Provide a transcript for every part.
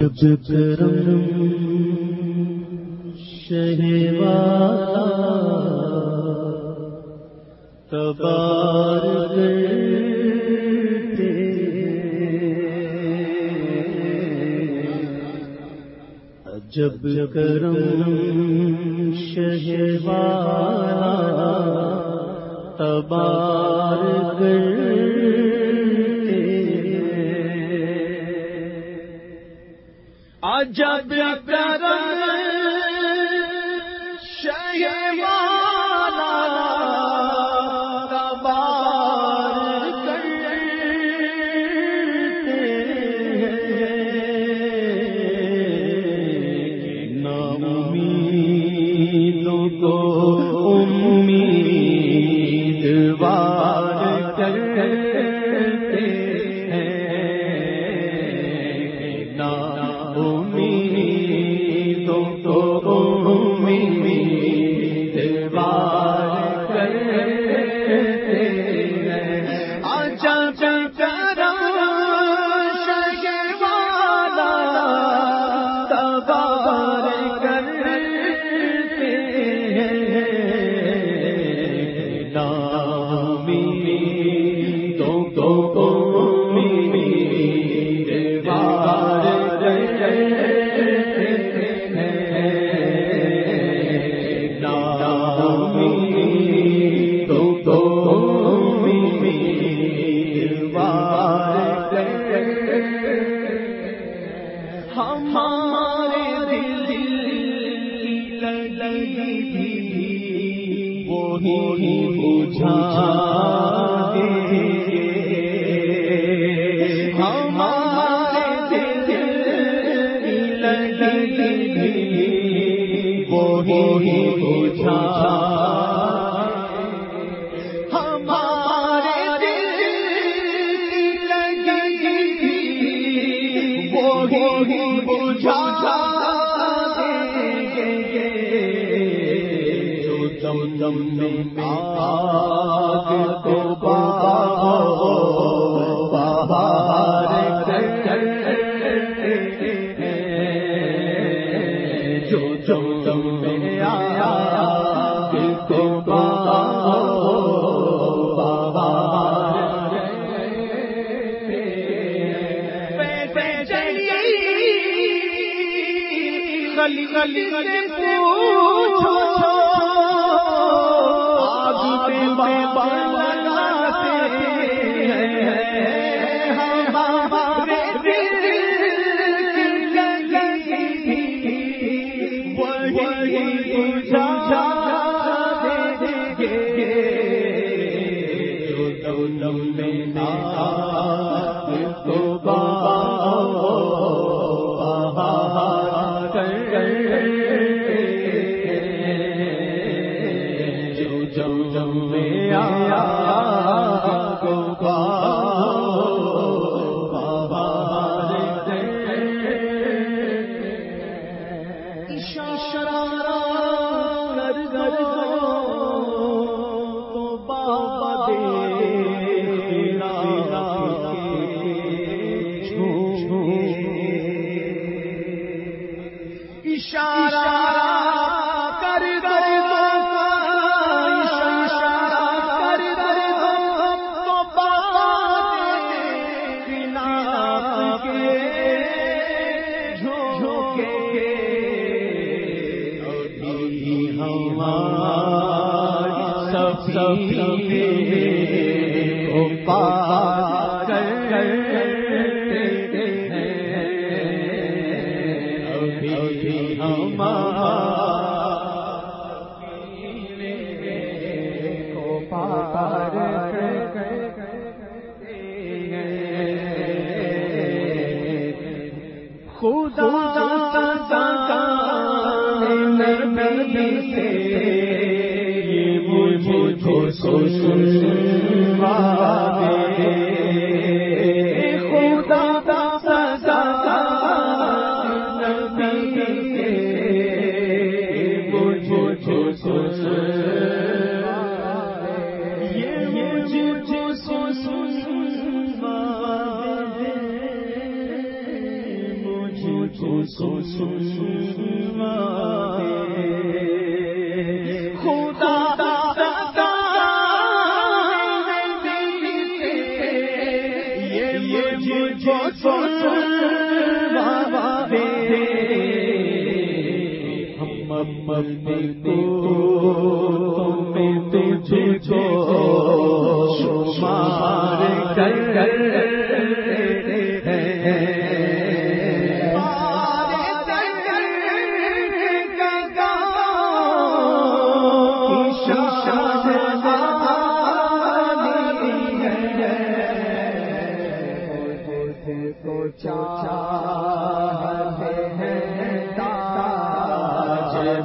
کرم شہوا تبار جب کرم شہوا تبار گر عجب پیارا لگی وہی بجھا دے۔ گے۔ خدا مرنے کو میں تجھے جو شمار کر کر چاچا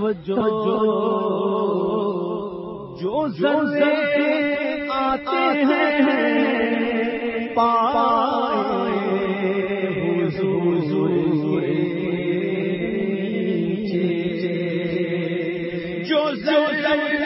توجہ جو زلزلے آتے ہیں پائے حضور۔ جو زلزلے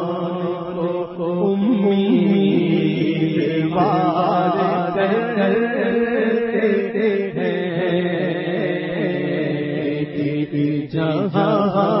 جہاں